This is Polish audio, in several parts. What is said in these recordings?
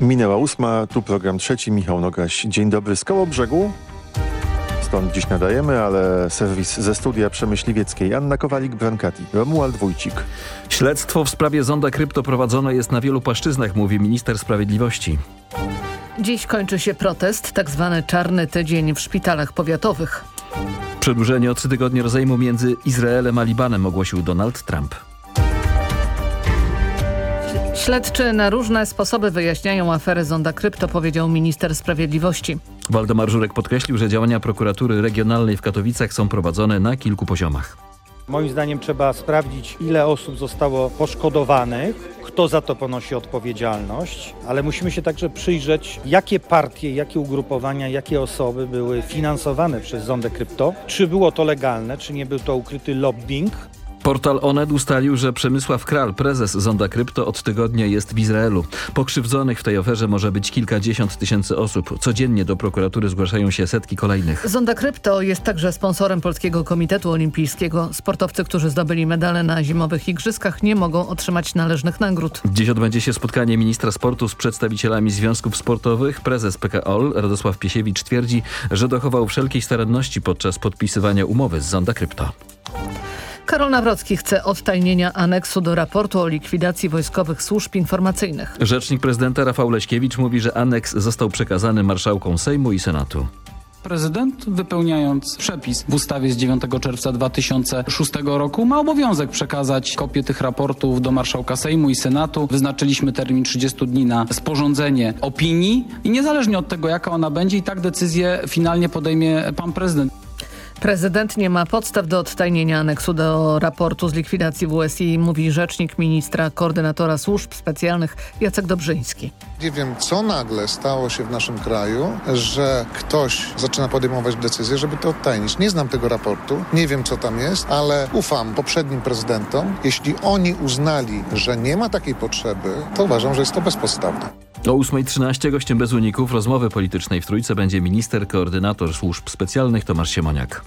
Minęła ósma, tu program trzeci, Michał Nogaś. Dzień dobry z koło brzegu. Stąd dziś nadajemy, ale serwis ze studia Przemyśliwieckiej. Anna Kowalik-Brankati, Romuald Wójcik. Śledztwo w sprawie zonda krypto prowadzone jest na wielu płaszczyznach, mówi minister sprawiedliwości. Dziś kończy się protest, tak zwany czarny tydzień w szpitalach powiatowych. Przedłużenie o trzy tygodnie rozejmu między Izraelem a Libanem ogłosił Donald Trump. Śledczy na różne sposoby wyjaśniają aferę zonda krypto, powiedział minister sprawiedliwości. Waldemar Żurek podkreślił, że działania prokuratury regionalnej w Katowicach są prowadzone na kilku poziomach. Moim zdaniem trzeba sprawdzić, ile osób zostało poszkodowanych, kto za to ponosi odpowiedzialność, ale musimy się także przyjrzeć, jakie partie, jakie ugrupowania, jakie osoby były finansowane przez zondę krypto, czy było to legalne, czy nie był to ukryty lobbying, Portal Onet ustalił, że Przemysław Kral, prezes Zonda Krypto od tygodnia jest w Izraelu. Pokrzywdzonych w tej aferze może być kilkadziesiąt tysięcy osób. Codziennie do prokuratury zgłaszają się setki kolejnych. Zonda Krypto jest także sponsorem Polskiego Komitetu Olimpijskiego. Sportowcy, którzy zdobyli medale na zimowych igrzyskach nie mogą otrzymać należnych nagród. Dziś odbędzie się spotkanie ministra sportu z przedstawicielami związków sportowych. Prezes PKOL Radosław Piesiewicz twierdzi, że dochował wszelkiej staranności podczas podpisywania umowy z Zonda Krypto. Karol Nawrocki chce odtajnienia aneksu do raportu o likwidacji wojskowych służb informacyjnych. Rzecznik prezydenta Rafał Leśkiewicz mówi, że aneks został przekazany marszałkom Sejmu i Senatu. Prezydent, wypełniając przepis w ustawie z 9 czerwca 2006 roku, ma obowiązek przekazać kopię tych raportów do marszałka Sejmu i Senatu. Wyznaczyliśmy termin 30 dni na sporządzenie opinii i niezależnie od tego, jaka ona będzie, i tak decyzję finalnie podejmie pan prezydent. Prezydent nie ma podstaw do odtajnienia aneksu do raportu z likwidacji WSI, mówi rzecznik ministra koordynatora służb specjalnych Jacek Dobrzyński. Nie wiem, co nagle stało się w naszym kraju, że ktoś zaczyna podejmować decyzję, żeby to odtajnić. Nie znam tego raportu, nie wiem, co tam jest, ale ufam poprzednim prezydentom. Jeśli oni uznali, że nie ma takiej potrzeby, to uważam, że jest to bezpodstawne. O 8.13 gościem bez uników rozmowy politycznej w Trójce będzie minister koordynator służb specjalnych Tomasz Siemoniak.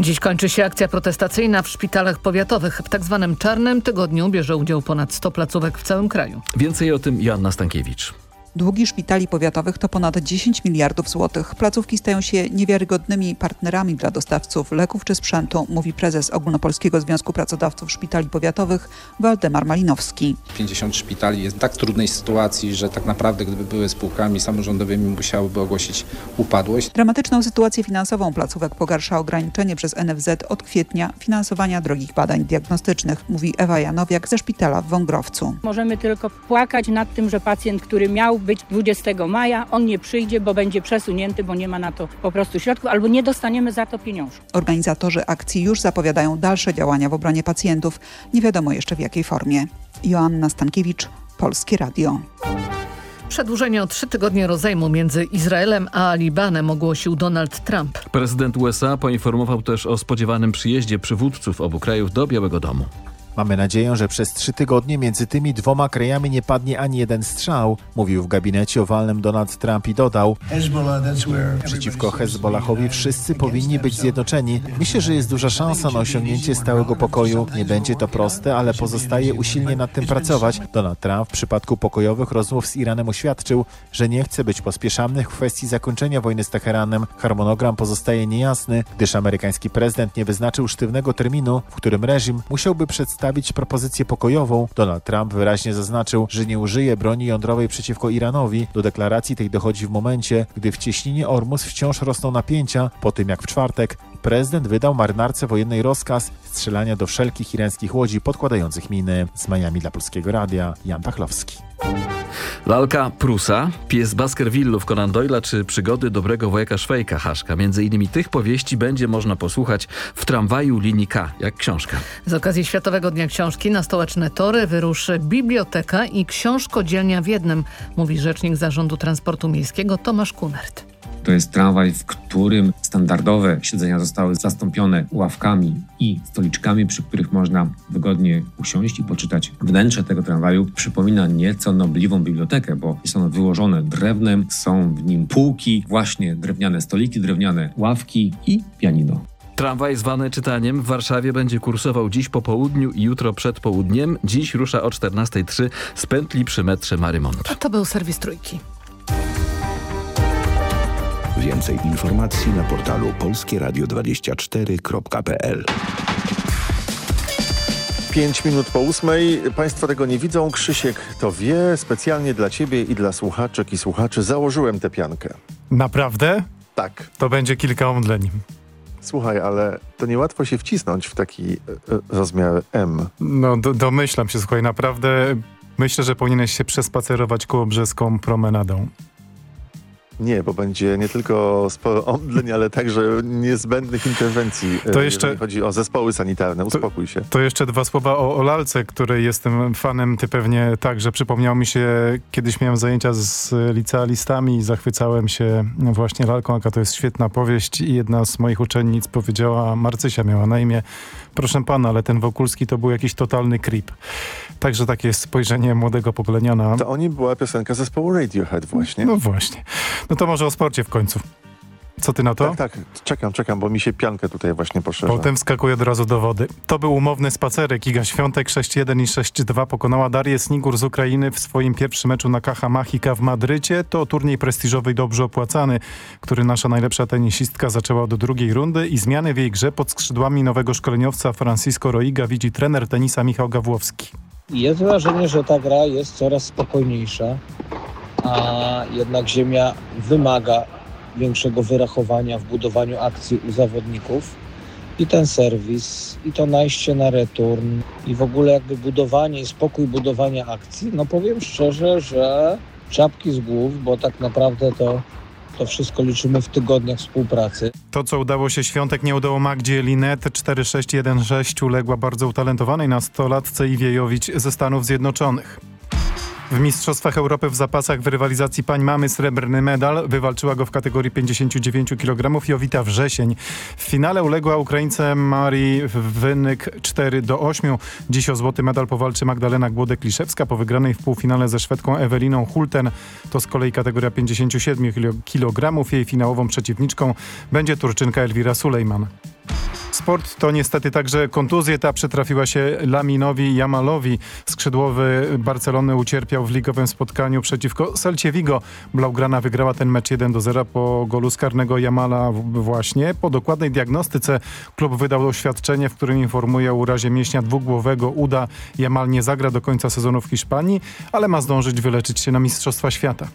Dziś kończy się akcja protestacyjna w szpitalach powiatowych. W tak zwanym czarnym tygodniu bierze udział ponad 100 placówek w całym kraju. Więcej o tym Joanna Stankiewicz. Długi szpitali powiatowych to ponad 10 miliardów złotych. Placówki stają się niewiarygodnymi partnerami dla dostawców leków czy sprzętu, mówi prezes Ogólnopolskiego Związku Pracodawców Szpitali Powiatowych Waldemar Malinowski. 50 szpitali jest w tak trudnej sytuacji, że tak naprawdę gdyby były spółkami samorządowymi musiałyby ogłosić upadłość. Dramatyczną sytuację finansową placówek pogarsza ograniczenie przez NFZ od kwietnia finansowania drogich badań diagnostycznych, mówi Ewa Janowiak ze szpitala w Wągrowcu. Możemy tylko płakać nad tym, że pacjent, który miał być 20 maja, on nie przyjdzie, bo będzie przesunięty, bo nie ma na to po prostu środków, albo nie dostaniemy za to pieniążków. Organizatorzy akcji już zapowiadają dalsze działania w obronie pacjentów. Nie wiadomo jeszcze w jakiej formie. Joanna Stankiewicz, Polskie Radio. Przedłużenie o trzy tygodnie rozejmu między Izraelem a Libanem ogłosił Donald Trump. Prezydent USA poinformował też o spodziewanym przyjeździe przywódców obu krajów do Białego Domu. Mamy nadzieję, że przez trzy tygodnie między tymi dwoma krajami nie padnie ani jeden strzał, mówił w gabinecie owalnym Donald Trump i dodał Przeciwko Hezbollahowi wszyscy powinni być zjednoczeni. Myślę, że jest duża szansa na osiągnięcie stałego pokoju. Nie będzie to proste, ale pozostaje usilnie nad tym pracować. Donald Trump w przypadku pokojowych rozmów z Iranem oświadczył, że nie chce być pospieszany w kwestii zakończenia wojny z Teheranem. Harmonogram pozostaje niejasny, gdyż amerykański prezydent nie wyznaczył sztywnego terminu, w którym reżim musiałby przedstawić propozycję pokojową. Donald Trump wyraźnie zaznaczył, że nie użyje broni jądrowej przeciwko Iranowi. Do deklaracji tej dochodzi w momencie, gdy w cieśninie Ormus wciąż rosną napięcia, po tym jak w czwartek prezydent wydał marynarce wojennej rozkaz strzelania do wszelkich irańskich łodzi podkładających miny. Z Miami dla Polskiego Radia, Jan Pachlowski. Lalka Prusa, pies Baskervillów Conan Doyle'a czy przygody dobrego wojaka Szwejka Haszka. Między innymi tych powieści będzie można posłuchać w tramwaju linii K, jak książka. Z okazji Światowego Dnia Książki na stołeczne tory wyruszy biblioteka i książkodzielnia w jednym, mówi rzecznik Zarządu Transportu Miejskiego Tomasz Kunert. To jest tramwaj, w którym standardowe siedzenia zostały zastąpione ławkami i stoliczkami, przy których można wygodnie usiąść i poczytać. Wnętrze tego tramwaju przypomina nieco nobliwą bibliotekę, bo jest ono wyłożone drewnem, są w nim półki, właśnie drewniane stoliki, drewniane ławki i pianino. Tramwaj zwany czytaniem w Warszawie będzie kursował dziś po południu i jutro przed południem. Dziś rusza o 14.03 z pętli przy metrze Marymont. A to był serwis Trójki. Więcej informacji na portalu polskieradio24.pl 5 minut po ósmej. Państwo tego nie widzą. Krzysiek to wie. Specjalnie dla ciebie i dla słuchaczek i słuchaczy założyłem tę piankę. Naprawdę? Tak. To będzie kilka omdleń. Słuchaj, ale to niełatwo się wcisnąć w taki e, rozmiar M. No, do, domyślam się, słuchaj, naprawdę myślę, że powinieneś się przespacerować kołobrzeską promenadą. Nie, bo będzie nie tylko sporo omdleń, ale także niezbędnych interwencji, To to jeszcze- jeżeli chodzi o zespoły sanitarne. Uspokój się. To jeszcze dwa słowa o, o lalce, której jestem fanem. Ty pewnie także przypomniał mi się, kiedyś miałem zajęcia z licealistami i zachwycałem się właśnie lalką, jaka to jest świetna powieść i jedna z moich uczennic powiedziała, Marcysia miała na imię, proszę pana, ale ten Wokulski to był jakiś totalny creep. Także takie jest spojrzenie młodego pokolenia na... To o nim była piosenka zespołu Radiohead właśnie. No właśnie. No to może o sporcie w końcu. Co ty na to? Tak, tak. Czekam, czekam, bo mi się piankę tutaj właśnie poszerza. Potem wskakuje od razu do wody. To był umowny spacerek. Iga Świątek 6-1 i 6-2 pokonała Darię Snigur z Ukrainy w swoim pierwszym meczu na Kaha Machika w Madrycie. To turniej prestiżowy i dobrze opłacany, który nasza najlepsza tenisistka zaczęła od drugiej rundy i zmiany w jej grze pod skrzydłami nowego szkoleniowca Francisco Roiga widzi trener tenisa Michał Gawłowski. Jest wrażenie, że ta gra jest coraz spokojniejsza, a jednak Ziemia wymaga większego wyrachowania w budowaniu akcji u zawodników. I ten serwis, i to najście na return, i w ogóle jakby budowanie i spokój budowania akcji, no powiem szczerze, że czapki z głów, bo tak naprawdę to, to wszystko liczymy w tygodniach współpracy. To, co udało się Świątek, nie udało Magdzie Linet. 4-6-1-6 uległa bardzo utalentowanej nastolatce Iwiejowicz ze Stanów Zjednoczonych. W Mistrzostwach Europy w zapasach w rywalizacji pań mamy srebrny medal. Wywalczyła go w kategorii 59 kg Jowita Wrzesień. W finale uległa Ukraińce Marii Wynyk 4 do 8. Dziś o złoty medal powalczy Magdalena Głodek-Liszewska po wygranej w półfinale ze Szwedką Eweliną Hulten. To z kolei kategoria 57 kg. Jej finałową przeciwniczką będzie Turczynka Elwira Sulejman. Sport to niestety także kontuzje. Ta przytrafiła się Laminowi Jamalowi. Skrzydłowy Barcelony ucierpiał w ligowym spotkaniu przeciwko Celcie Vigo. Blaugrana wygrała ten mecz 1 do 0 po golu z karnego Jamala właśnie. Po dokładnej diagnostyce klub wydał oświadczenie, w którym informuje o urazie mięśnia dwugłowego uda. Jamal nie zagra do końca sezonu w Hiszpanii, ale ma zdążyć wyleczyć się na Mistrzostwa Świata.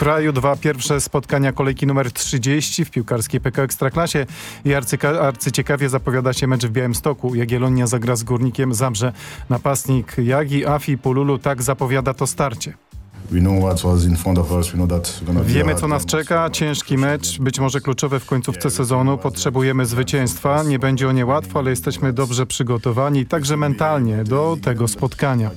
Kraju dwa pierwsze spotkania kolejki numer 30 w piłkarskiej PK Ekstraklasie i arcyka, arcyciekawie zapowiada się mecz w Białymstoku. Jagiellonia zagra z Górnikiem Zabrze. Napastnik Jagi, Afi, Pululu tak zapowiada to starcie. Wiemy, co nas czeka. Ciężki mecz, być może kluczowy w końcówce sezonu. Potrzebujemy zwycięstwa. Nie będzie o nie łatwo, ale jesteśmy dobrze przygotowani, także mentalnie, do tego spotkania.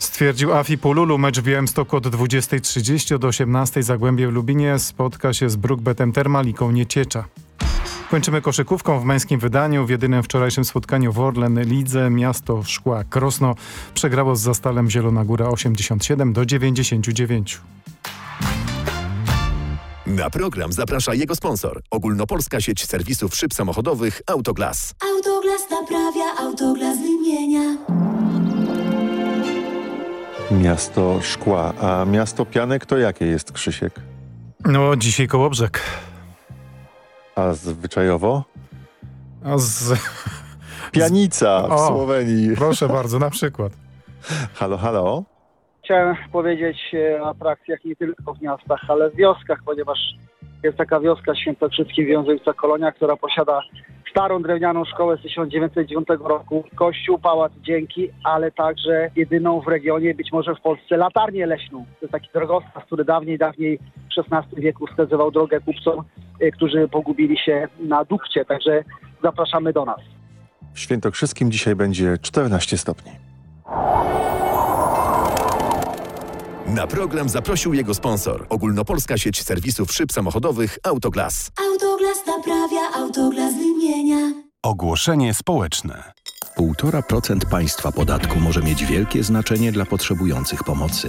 Stwierdził Afi Pululu. Mecz w Białymstoku od 20.30 do 18.00 Zagłębie w Lubinie spotka się z Brookbetem Termaliką Nieciecza. Kończymy koszykówką w męskim wydaniu. W jedynym wczorajszym spotkaniu w Orlen Lidze miasto Szkła Krosno przegrało z Zastalem Zielona Góra 87 do 99. Na program zaprasza jego sponsor. Ogólnopolska sieć serwisów szyb samochodowych Autoglas. Autoglas naprawia, autoglas wymienia. Miasto szkła, a miasto pianek to jakie jest, Krzysiek? No, dzisiaj Kołobrzeg. A zwyczajowo? A z... Pianica w O, Słowenii. Proszę bardzo, na przykład. Halo, halo? Chciałem powiedzieć e, o atrakcjach nie tylko w miastach, ale w wioskach, ponieważ jest taka wioska Świętokrzyskie Wiążewica Kolonia, która posiada starą drewnianą szkołę z 1909 roku, kościół, pałac dzięki, ale także jedyną w regionie, być może w Polsce, latarnię leśną. To jest taki drogowskaz, który dawniej, dawniej w XVI wieku wskazywał drogę kupcom, e, którzy pogubili się na Dubcie. Także zapraszamy do nas. W Świętokrzyskim dzisiaj będzie 14 stopni. Na program zaprosił jego sponsor. Ogólnopolska sieć serwisów szyb samochodowych Autoglas. Autoglas naprawia, autoglas wymienia. Ogłoszenie społeczne. 1,5% państwa podatku może mieć wielkie znaczenie dla potrzebujących pomocy.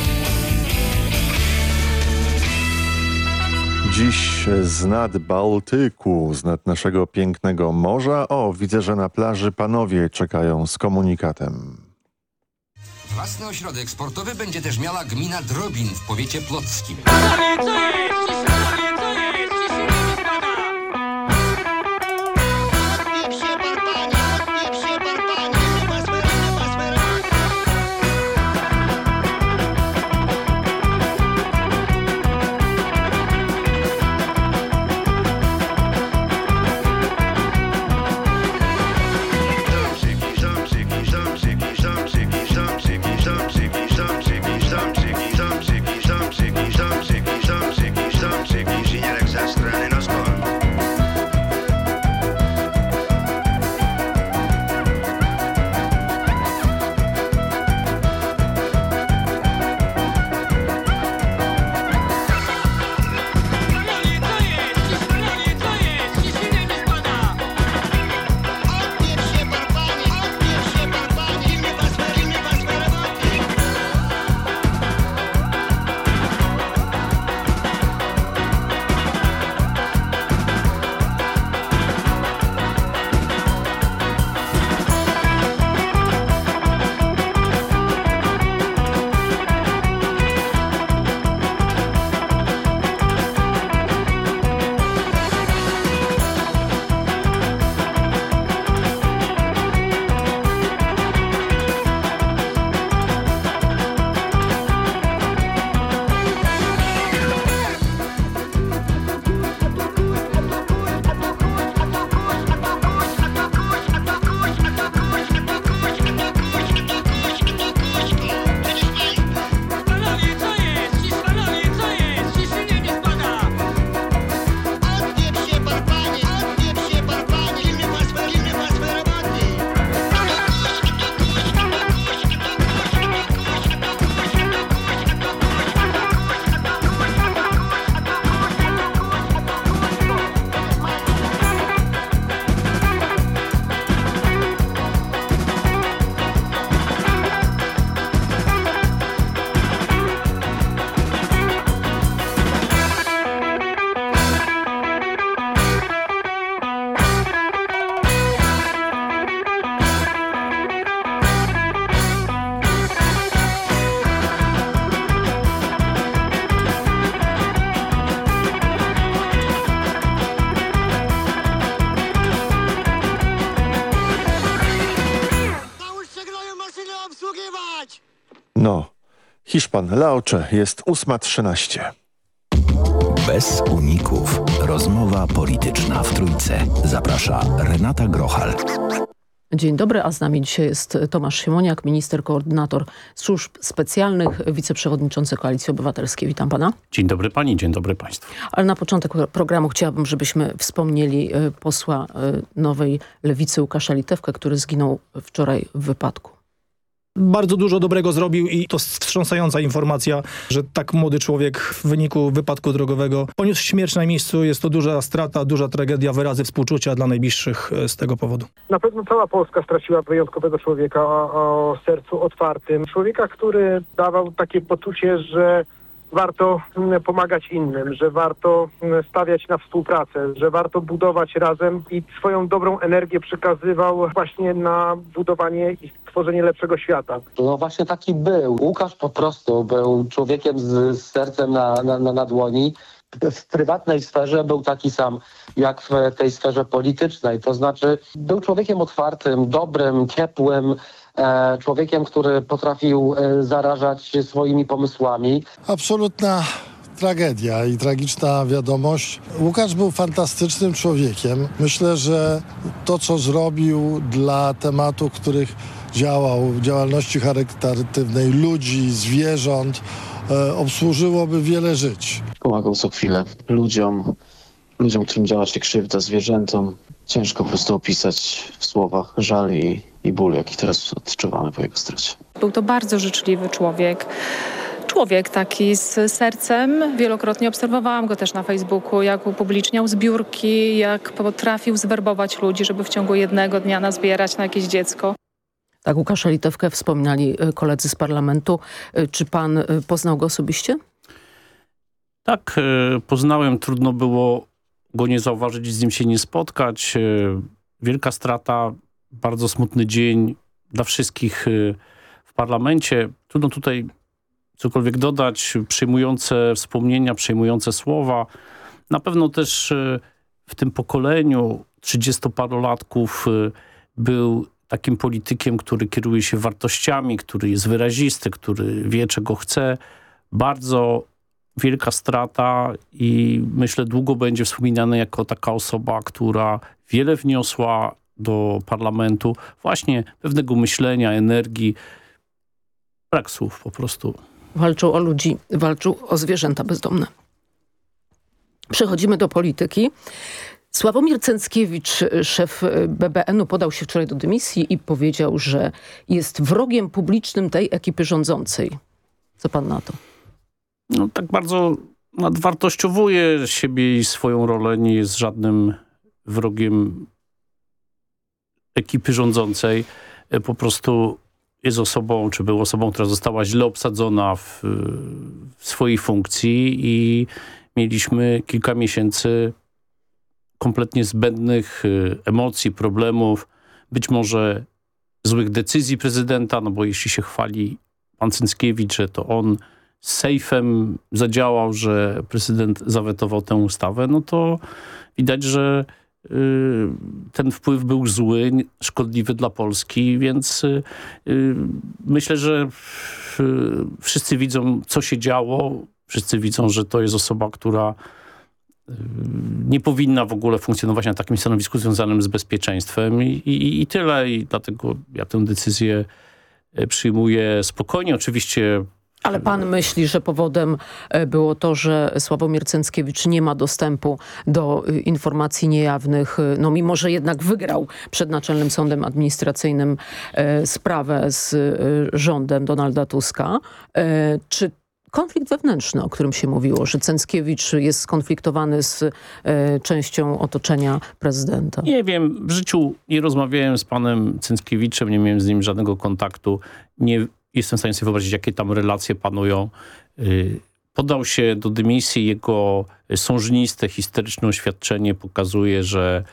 Dziś z nad Bałtyku, z nad naszego pięknego morza. O, widzę, że na plaży panowie czekają z komunikatem. Własny ośrodek sportowy będzie też miała gmina Drobin w powiecie plockim. Hiszpan Laocze jest 8.13. Bez uników. Rozmowa polityczna w Trójce. Zaprasza Renata Grochal. Dzień dobry, a z nami dzisiaj jest Tomasz Siemoniak, minister, koordynator służb specjalnych, wiceprzewodniczący Koalicji Obywatelskiej. Witam pana. Dzień dobry pani, dzień dobry państwu. Ale na początek programu chciałabym, żebyśmy wspomnieli e, posła e, Nowej Lewicy Łukasza Litewkę, który zginął wczoraj w wypadku. Bardzo dużo dobrego zrobił i to wstrząsająca informacja, że tak młody człowiek w wyniku wypadku drogowego poniósł śmierć na miejscu. Jest to duża strata, duża tragedia, wyrazy współczucia dla najbliższych z tego powodu. Na pewno cała Polska straciła wyjątkowego człowieka o, o sercu otwartym. Człowieka, który dawał takie poczucie, że warto pomagać innym, że warto stawiać na współpracę, że warto budować razem i swoją dobrą energię przekazywał właśnie na budowanie i tworzenie lepszego świata. No właśnie taki był. Łukasz po prostu był człowiekiem z, z sercem na, na, na, na dłoni. W prywatnej sferze był taki sam jak w tej sferze politycznej. To znaczy był człowiekiem otwartym, dobrym, ciepłym, człowiekiem, który potrafił e, zarażać swoimi pomysłami. Absolutna tragedia i tragiczna wiadomość. Łukasz był fantastycznym człowiekiem. Myślę, że to, co zrobił dla tematów, których działał w działalności charytatywnej ludzi, zwierząt, e, obsłużyłoby wiele żyć. Pomagał co chwilę ludziom, ludziom, którym działa się krzywda, zwierzętom. Ciężko po prostu opisać w słowach żal i, i ból, jaki teraz odczuwamy po jego stracie. Był to bardzo życzliwy człowiek. Człowiek taki z sercem. Wielokrotnie obserwowałam go też na Facebooku, jak upubliczniał zbiórki, jak potrafił zwerbować ludzi, żeby w ciągu jednego dnia nazbierać na jakieś dziecko. Tak, Łukasza Litewkę wspominali y, koledzy z parlamentu. Y, Czy pan y, poznał go osobiście? Tak, e, poznałem, trudno było go nie zauważyć, z nim się nie spotkać. E, Wielka strata, bardzo smutny dzień dla wszystkich e, w parlamencie. Trudno tutaj cokolwiek dodać, przejmujące wspomnienia, przejmujące słowa. Na pewno też e, w tym pokoleniu 30-parolatków e, był takim politykiem, który kieruje się wartościami, który jest wyrazisty, który wie, czego chce. Bardzo wielka strata i myślę długo będzie wspominany jako taka osoba, która wiele wniosła do parlamentu. Właśnie pewnego myślenia, energii. Brak słów po prostu. Walczył o ludzi, walczył o zwierzęta bezdomne. Przechodzimy do polityki. Sławomir Cęckiewicz, szef BBN-u, podał się wczoraj do dymisji i powiedział, że jest wrogiem publicznym tej ekipy rządzącej. Co pan na to? No tak bardzo nadwartościowuje siebie i swoją rolę. Nie jest żadnym wrogiem ekipy rządzącej. E, Po prostu jest osobą, czy był osobą, która została źle obsadzona w, w swojej funkcji i mieliśmy kilka miesięcy kompletnie zbędnych y, emocji, problemów, być może złych decyzji prezydenta, no bo jeśli się chwali pan Cynckiewicz, że to on z sejfem zadziałał, że prezydent zawetował tę ustawę, no to widać, że ten wpływ był zły, szkodliwy dla Polski, więc y, y, myślę, że y, wszyscy widzą, co się działo. Wszyscy widzą, że to jest osoba, która y, nie powinna w ogóle funkcjonować na takim stanowisku związanym z bezpieczeństwem i, i, i tyle. I dlatego ja tę decyzję y, przyjmuję spokojnie. Oczywiście Ale pan myśli, że powodem e, było to, że Sławomir Cęckiewicz nie ma dostępu do y, informacji niejawnych, y, no mimo, że jednak wygrał przed Naczelnym Sądem Administracyjnym e, sprawę z rządem Donalda Tuska. E, Czy konflikt wewnętrzny, o którym się mówiło, że Cęckiewicz jest skonfliktowany z e, częścią otoczenia prezydenta? Nie wiem, w życiu nie rozmawiałem z panem Cęckiewiczem, nie miałem z nim żadnego kontaktu. Nie jestem w stanie sobie wyobrazić, jakie tam relacje panują. Y, Podał się do dymisji, jego sążniste, historyczne oświadczenie pokazuje, że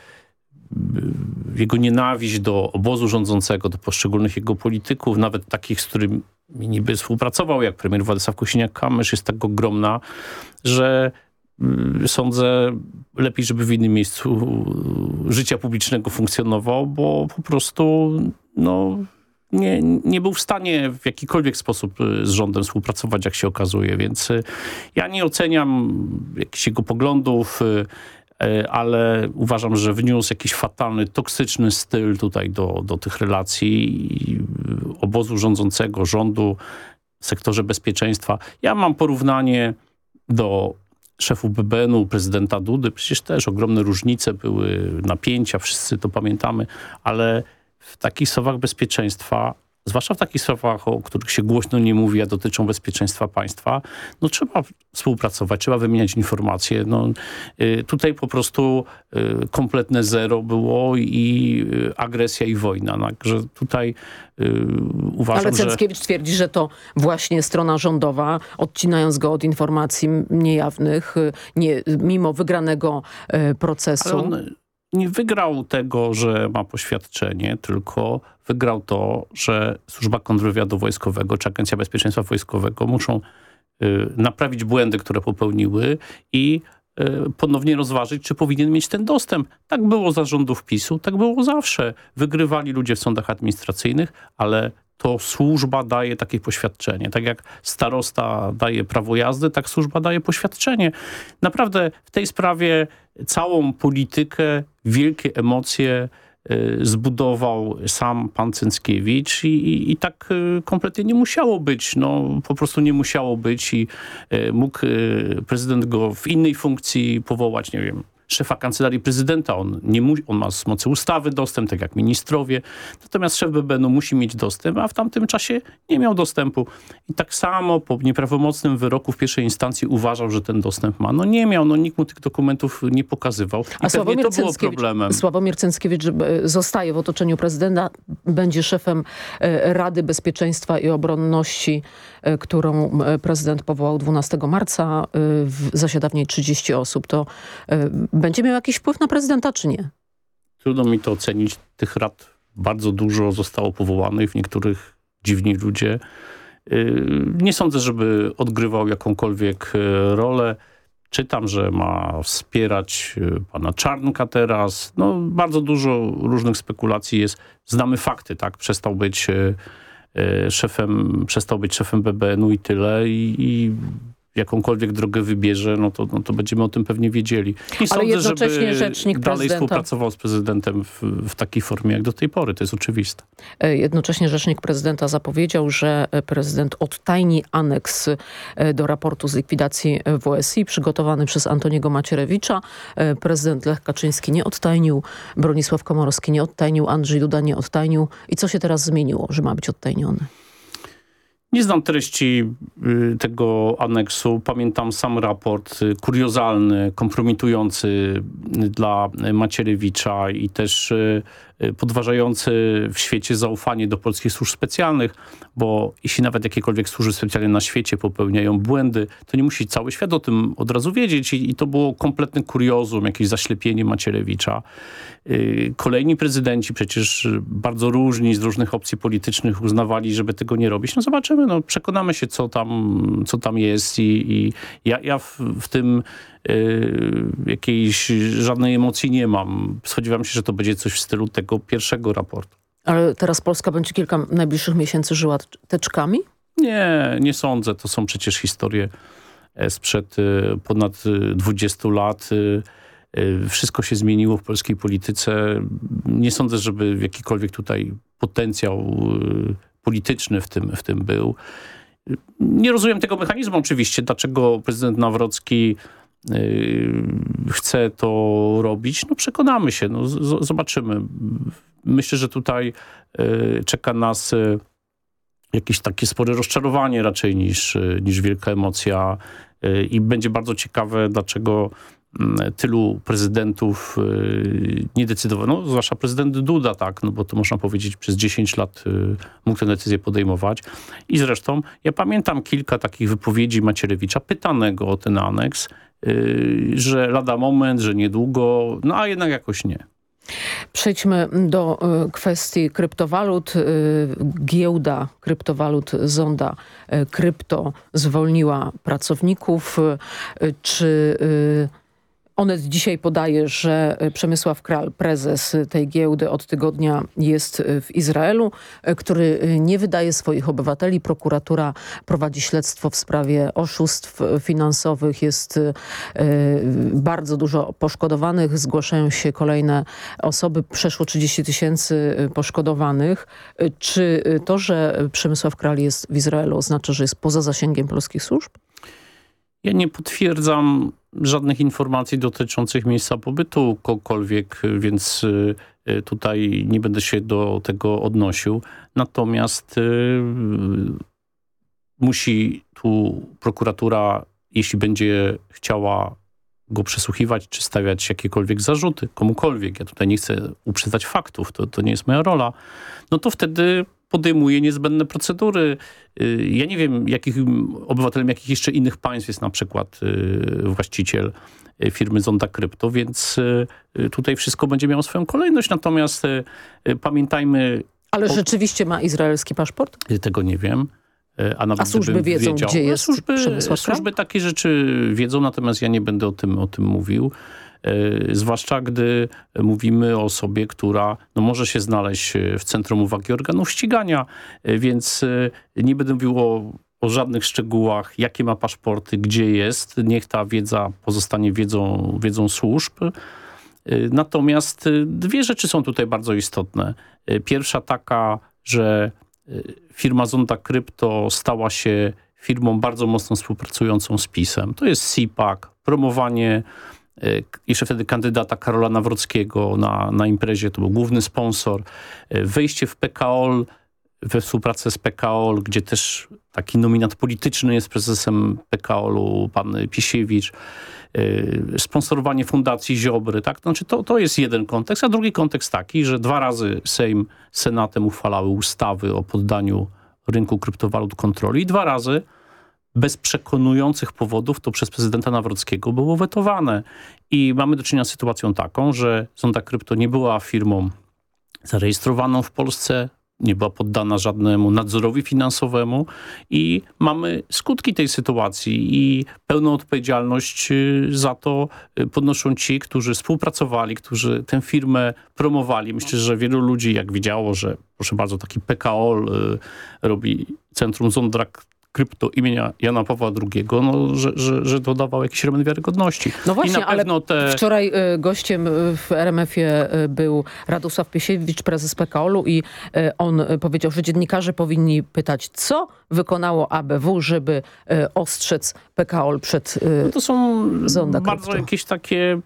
y, jego nienawiść do obozu rządzącego, do poszczególnych jego polityków, nawet takich, z którymi niby współpracował, jak premier Władysław Kosiniak-Kamysz, jest tak ogromna, że y, sądzę lepiej, żeby w innym miejscu życia publicznego funkcjonował, bo po prostu no, nie, nie był w stanie w jakikolwiek sposób y, z rządem współpracować, jak się okazuje. Więc y, ja nie oceniam jakichś jego poglądów, y, ale uważam, że wniósł jakiś fatalny, toksyczny styl tutaj do, do tych relacji obozu rządzącego, rządu sektorze bezpieczeństwa. Ja mam porównanie do szefów BBN-u, prezydenta Dudy. Przecież też ogromne różnice były, napięcia, wszyscy to pamiętamy, ale w takich sprawach bezpieczeństwa, zwłaszcza w takich sprawach, o których się głośno nie mówi, a dotyczą bezpieczeństwa państwa, no trzeba współpracować, trzeba wymieniać informacje. No, y, tutaj po prostu y, kompletne zero było i y, agresja i wojna. Także tutaj uważam, Ale że... Cęckiewicz twierdzi, że to właśnie strona rządowa, odcinając go od informacji niejawnych, nie, mimo wygranego procesu. Nie wygrał tego, że ma poświadczenie, tylko wygrał to, że Służba Kontrwywiadu Wojskowego czy Agencja Bezpieczeństwa Wojskowego muszą y, naprawić błędy, które popełniły i y, ponownie rozważyć, czy powinien mieć ten dostęp. Tak było za rządów PiSu, tak było zawsze. Wygrywali ludzie w sądach administracyjnych, ale to służba daje takie poświadczenie. Tak jak starosta daje prawo jazdy, tak służba daje poświadczenie. Naprawdę w tej sprawie całą politykę, wielkie emocje y, zbudował sam pan Cęckiewicz i, i, i tak y, kompletnie nie musiało być. No, po prostu nie musiało być i y, mógł prezydent go w innej funkcji powołać, nie wiem, szefa kancelarii prezydenta. On, nie mu, on ma z mocy ustawy dostęp, tak jak ministrowie. Natomiast szef BBN-u musi mieć dostęp, a w tamtym czasie nie miał dostępu. I tak samo po nieprawomocnym wyroku w pierwszej instancji uważał, że ten dostęp ma. No nie miał, no nikt mu tych dokumentów nie pokazywał. I A pewnie to było problemem. Sławomir Cęckiewicz e, zostaje w otoczeniu prezydenta, będzie szefem e, Rady Bezpieczeństwa i Obronności, e, którą prezydent powołał 12 marca. w- Zasiada w niej 30 osób. To będzie miał jakiś wpływ na prezydenta, czy nie? Trudno mi to ocenić. Tych rad bardzo dużo zostało powołanych, w niektórych dziwni ludzie. Yy, Nie sądzę, żeby odgrywał jakąkolwiek e, rolę. Czytam, że ma wspierać e, pana Czarnka teraz. No, bardzo dużo różnych spekulacji jest. Znamy fakty, tak? Przestał być szefem, przestał być szefem BBN-u i tyle. I, i jakąkolwiek drogę wybierze, no to, no to będziemy o tym pewnie wiedzieli. Nie Ale sądzę, jednocześnie rzecznik dalej prezydenta- współpracował z prezydentem w, w takiej formie jak do tej pory. To jest oczywiste. E, Jednocześnie rzecznik prezydenta zapowiedział, że prezydent odtajni aneks e, do raportu z likwidacji e, WSI przygotowany przez Antoniego Macierewicza. Prezydent Lech Kaczyński nie odtajnił, Bronisław Komorowski nie odtajnił, Andrzej Duda nie odtajnił. I co się teraz zmieniło, że ma być odtajniony? Nie znam treści y, tego aneksu. Pamiętam sam raport y, kuriozalny, kompromitujący dla Macierewicza i też y, podważający w świecie zaufanie do polskich służb specjalnych, bo jeśli nawet jakiekolwiek służby specjalne na świecie popełniają błędy, to nie musi cały świat o tym od razu wiedzieć i, i to było kompletne kuriozum, jakieś zaślepienie Macierewicza. Y, Kolejni prezydenci, przecież bardzo różni z różnych opcji politycznych uznawali, żeby tego nie robić. No zobaczymy, no przekonamy się, co tam, co tam jest i, i ja, ja w, w tym y, jakiejś żadnej emocji nie mam. Spodziewam się, że to będzie coś w stylu tego pierwszego raportu. Ale teraz Polska będzie kilka najbliższych miesięcy żyła teczkami? Nie, nie sądzę. To są przecież historie e, sprzed y, ponad y, 20 lat. Y, y, Wszystko się zmieniło w polskiej polityce. Nie sądzę, żeby jakikolwiek tutaj potencjał y, polityczny w tym, w tym był. Nie rozumiem tego mechanizmu oczywiście, dlaczego prezydent Nawrocki y, chce to robić. No przekonamy się, no, zobaczymy. Myślę, że tutaj y, czeka nas y, jakieś takie spore rozczarowanie raczej niż, y, niż wielka emocja y, i będzie bardzo ciekawe, dlaczego tylu prezydentów y, nie decydowało, no zwłaszcza prezydent Duda, tak, no bo to można powiedzieć przez 10 lat y, mógł tę decyzję podejmować i zresztą ja pamiętam kilka takich wypowiedzi Macierewicza pytanego o ten aneks, y, że lada moment, że niedługo, no a jednak jakoś nie. Przejdźmy do kwestii kryptowalut. Giełda kryptowalut Zonda Krypto zwolniła pracowników. Czy Onet dzisiaj podaje, że y, Przemysław Kral, prezes tej giełdy od tygodnia jest y, w Izraelu, y, który nie wydaje swoich obywateli. Prokuratura prowadzi śledztwo w sprawie oszustw finansowych. Jest bardzo dużo poszkodowanych. Zgłaszają się kolejne osoby. Przeszło 30 tysięcy poszkodowanych. Czy to, że Przemysław Kral jest w Izraelu oznacza, że jest poza zasięgiem polskich służb? Ja nie potwierdzam żadnych informacji dotyczących miejsca pobytu kogokolwiek, więc y, y, tutaj nie będę się do tego odnosił. Natomiast y, musi tu prokuratura, jeśli będzie chciała go przesłuchiwać, czy stawiać jakiekolwiek zarzuty komukolwiek, ja tutaj nie chcę uprzedzać faktów, to, to nie jest moja rola, no to wtedy podejmuje niezbędne procedury. Y, Ja nie wiem, jakich obywatelem jakich jeszcze innych państw jest na przykład y, właściciel y, firmy Zonda Krypto, więc tutaj wszystko będzie miało swoją kolejność. Natomiast pamiętajmy... Ale o- rzeczywiście ma izraelski paszport? tego nie wiem. A, nawet A służby wiedzą, wiedział, gdzie jest służby, służby takie rzeczy wiedzą, natomiast ja nie będę o tym, o tym mówił. E, zwłaszcza gdy mówimy o osobie, która no, może się znaleźć w centrum uwagi organów ścigania, e, więc e, nie będę mówił o, o żadnych szczegółach, jakie ma paszporty, gdzie jest. Niech ta wiedza pozostanie wiedzą, wiedzą służb. Natomiast dwie rzeczy są tutaj bardzo istotne. Pierwsza taka, że firma Zonda Krypto stała się firmą bardzo mocno współpracującą z PiSem. To jest CPAC, promowanie jeszcze wtedy kandydata Karola Nawrockiego na, na imprezie, to był główny sponsor. Y, Wejście w PKOL we współpracę z PKOL, gdzie też taki nominat polityczny jest prezesem PKOL-u, pan Pisiewicz, yy, sponsorowanie Fundacji Ziobry, tak? Znaczy to, to jest jeden kontekst, a drugi kontekst taki, że dwa razy Sejm Senatem uchwalały ustawy o poddaniu rynku kryptowalut kontroli i dwa razy bez przekonujących powodów to przez prezydenta Nawrockiego było wetowane. I mamy do czynienia z sytuacją taką, że Zonda Krypto nie była firmą zarejestrowaną w Polsce, nie była poddana żadnemu nadzorowi finansowemu i mamy skutki tej sytuacji i pełną odpowiedzialność y, za to y, podnoszą ci, którzy współpracowali, którzy tę firmę promowali. Myślę, że wielu ludzi jak widziało, że proszę bardzo, taki PKO y, robi Centrum Zondra Krypto imienia Jana Pawła II, no, że, że, że dodawał jakiś element wiarygodności. No właśnie, ale te... wczoraj y, gościem y, w RMF-ie y, był Radosław Piesiewicz, prezes PKOL-u i on powiedział, że dziennikarze powinni pytać, co wykonało ABW, żeby ostrzec PKOL przed No to są bardzo Krypto. jakieś takie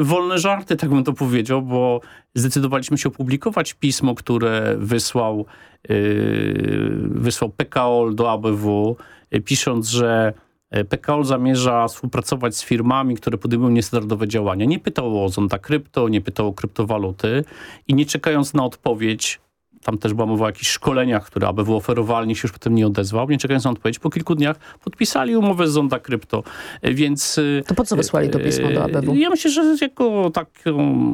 wolne żarty, tak bym to powiedział, bo zdecydowaliśmy się opublikować pismo, które wysłał, yy, wysłał PKOL do ABW, y, pisząc, że PKOL zamierza współpracować z firmami, które podejmują niestandardowe działania. Nie pytał o Zonda Krypto, nie pytał o kryptowaluty i nie czekając na odpowiedź, tam też była mowa o jakichś szkoleniach, które ABW oferowali, nikt się już potem nie odezwał. Nie czekając na odpowiedź, po kilku dniach podpisali umowę z Zonda Krypto, Y, więc... To po co wysłali to pismo do ABW? Ja myślę, że jako taką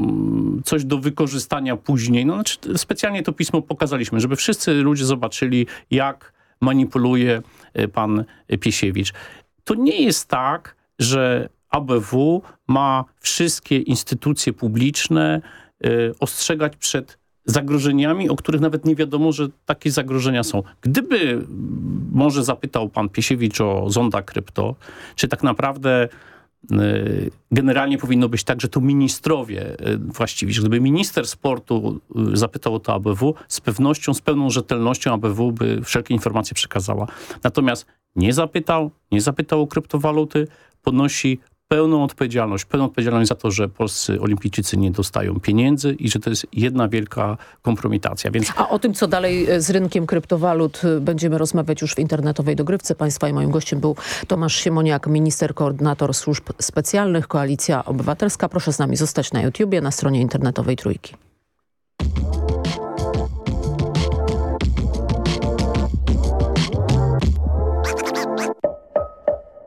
coś do wykorzystania później. No, znaczy, specjalnie to pismo pokazaliśmy, żeby wszyscy ludzie zobaczyli, jak manipuluje pan Piesiewicz. To nie jest tak, że ABW ma wszystkie instytucje publiczne ostrzegać przed zagrożeniami, o których nawet nie wiadomo, że takie zagrożenia są. Gdyby może zapytał pan Piesiewicz o zonda krypto, czy tak naprawdę generalnie powinno być tak, że to ministrowie y, właściwi, gdyby minister sportu y, zapytał o to ABW, z pewnością, z pełną rzetelnością ABW by wszelkie informacje przekazała. Natomiast nie zapytał, nie zapytał o kryptowaluty, ponosi pełną odpowiedzialność, pełną odpowiedzialność za to, że polscy olimpijczycy nie dostają pieniędzy i że to jest jedna wielka kompromitacja. Więc A o tym, co dalej e, z rynkiem kryptowalut e, będziemy rozmawiać już w internetowej dogrywce państwa i moim gościem był Tomasz Siemoniak, minister koordynator służb specjalnych, Koalicja Obywatelska. Proszę z nami zostać na YouTubie, na stronie internetowej Trójki.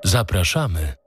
Zapraszamy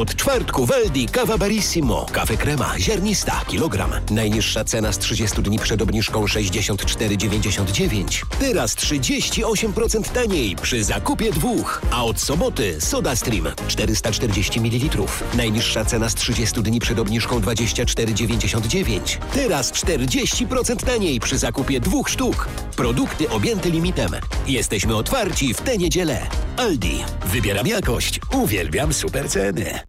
Od czwartku w kawa Barissimo. Kawę krema, ziarnista, kilogram. Najniższa cena z 30 dni przed obniżką 64,99. Teraz 38% taniej przy zakupie dwóch. A od soboty Soda Stream 440 ml. Najniższa cena z 30 dni przed obniżką 24,99. Teraz 40% taniej przy zakupie dwóch sztuk. Produkty objęte limitem. Jesteśmy otwarci w tę niedzielę. Aldi. Wybieram jakość. Uwielbiam super ceny.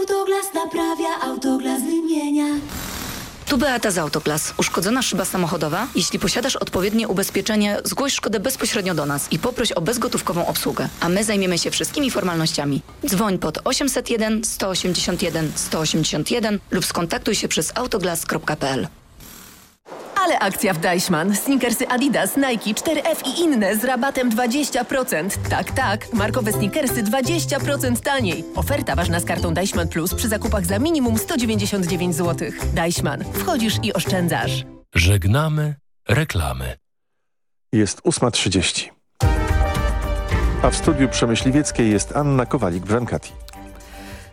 Autoglas naprawia, autoglas wymienia. Tu Beata z Autoglas. Uszkodzona szyba samochodowa? Jeśli posiadasz odpowiednie ubezpieczenie, zgłoś szkodę bezpośrednio do nas i poproś o bezgotówkową obsługę, a my zajmiemy się wszystkimi formalnościami. Dzwoń pod 801 181 181 lub skontaktuj się przez autoglas.pl. Ale akcja w Deichmann. Sneakersy Adidas, Nike, 4F i inne z rabatem 20%. Tak, tak. Markowe sneakersy 20% taniej. Oferta ważna z kartą Deichmann Plus przy zakupach za minimum 199 zł. Deichmann. Wchodzisz i oszczędzasz. Żegnamy reklamy. Jest 8.30. A w studiu Przemyśliwieckiej jest Anna Kowalik-Brankati.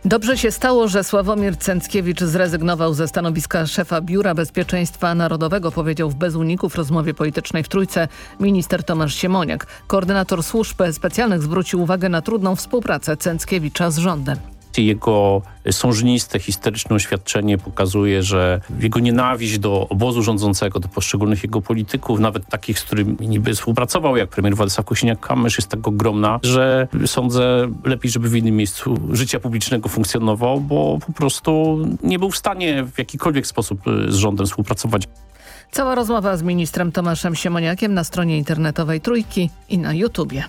Dobrze się stało, że Sławomir Cęckiewicz zrezygnował ze stanowiska szefa Biura Bezpieczeństwa Narodowego, powiedział w Bez Uników rozmowie politycznej w Trójce minister Tomasz Siemoniak. Koordynator służb specjalnych zwrócił uwagę na trudną współpracę Cęckiewicza z rządem. Jego sążniste, historyczne oświadczenie pokazuje, że jego nienawiść do obozu rządzącego, do poszczególnych jego polityków, nawet takich, z którymi niby współpracował, jak premier Władysław Kosiniak-Kamysz, jest tak ogromna, że sądzę lepiej, żeby w innym miejscu życia publicznego funkcjonował, bo po prostu nie był w stanie w jakikolwiek sposób z rządem współpracować. Cała rozmowa z ministrem Tomaszem Siemoniakiem na stronie internetowej Trójki i na YouTubie.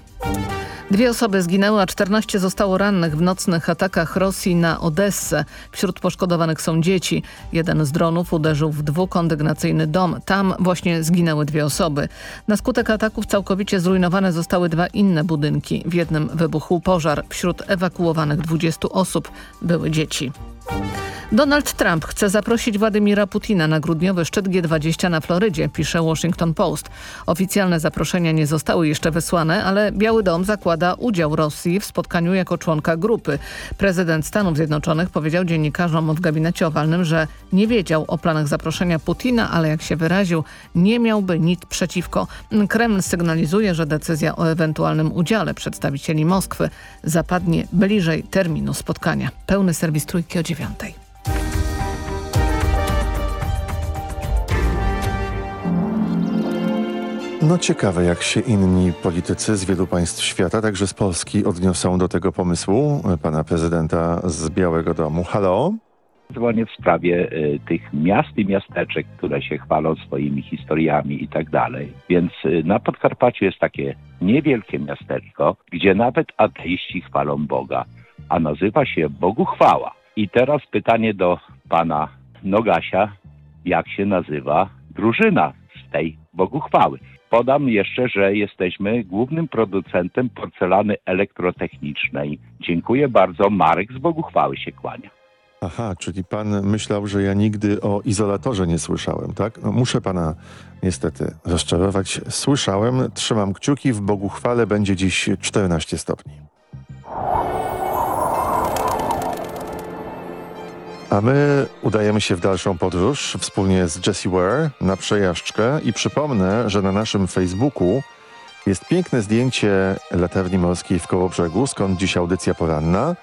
Dwie osoby zginęły, a 14 zostało rannych w nocnych atakach Rosji na Odessę. Wśród poszkodowanych są dzieci. Jeden z dronów uderzył w dwukondygnacyjny dom. Tam właśnie zginęły dwie osoby. Na skutek ataków całkowicie zrujnowane zostały dwa inne budynki. W jednym wybuchł pożar. Wśród ewakuowanych 20 osób były dzieci. Donald Trump chce zaprosić Władimira Putina na grudniowy szczyt G20 na Florydzie, pisze Washington Post. Oficjalne zaproszenia nie zostały jeszcze wysłane, ale Biały Dom zakłada udział Rosji w spotkaniu jako członka grupy. Prezydent Stanów Zjednoczonych powiedział dziennikarzom w gabinecie owalnym, że nie wiedział o planach zaproszenia Putina, ale jak się wyraził, nie miałby nic przeciwko. Kreml sygnalizuje, że decyzja o ewentualnym udziale przedstawicieli Moskwy zapadnie bliżej terminu spotkania. Pełny serwis trójki o dziewiątej. No ciekawe, jak się inni politycy z wielu państw świata, także z Polski, odniosą do tego pomysłu pana prezydenta z Białego Domu. Halo? Dzwonię w sprawie y, tych miast i miasteczek, które się chwalą swoimi historiami i tak dalej. Więc y, na Podkarpaciu jest takie niewielkie miasteczko, gdzie nawet ateiści chwalą Boga, a nazywa się Bogu chwała. I teraz pytanie do pana Nogasia, jak się nazywa drużyna z tej Bogu chwały. Podam jeszcze, że jesteśmy głównym producentem porcelany elektrotechnicznej. Dziękuję bardzo. Marek z Bogu chwały się kłania. Aha, czyli pan myślał, że ja nigdy o izolatorze nie słyszałem, tak? No, muszę pana niestety rozczarować. Słyszałem, trzymam kciuki, w Bogu chwale będzie dziś 14 stopni. A my udajemy się w dalszą podróż wspólnie z Jessie Ware na przejażdżkę i przypomnę, że na naszym Facebooku jest piękne zdjęcie latarni morskiej w Kołobrzegu, skąd dziś audycja poranna.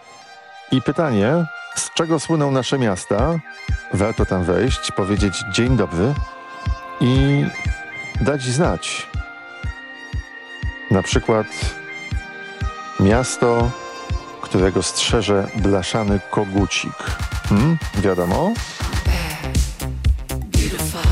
I pytanie, z czego słyną nasze miasta? Warto tam wejść, powiedzieć dzień dobry i dać znać. Na przykład miasto, którego strzeże blaszany kogucik. Hmm, wiadomo? Tonight.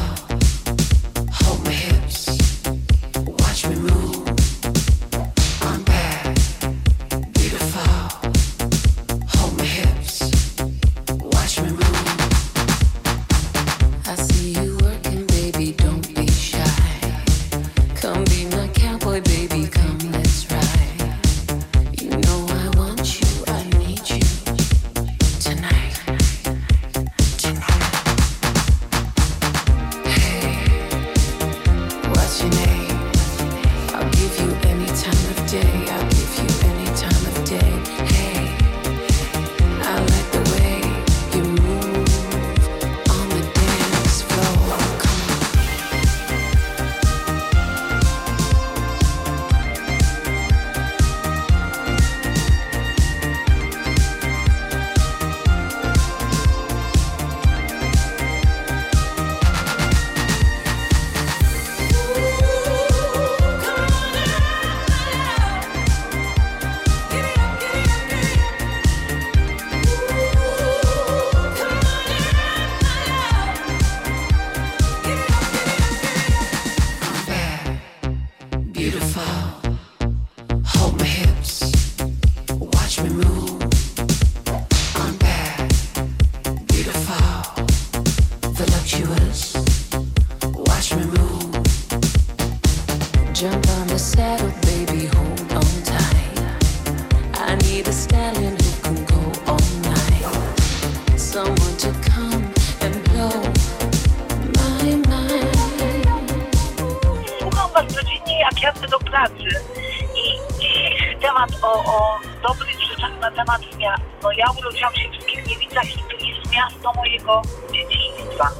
Mojego dzieciństwa.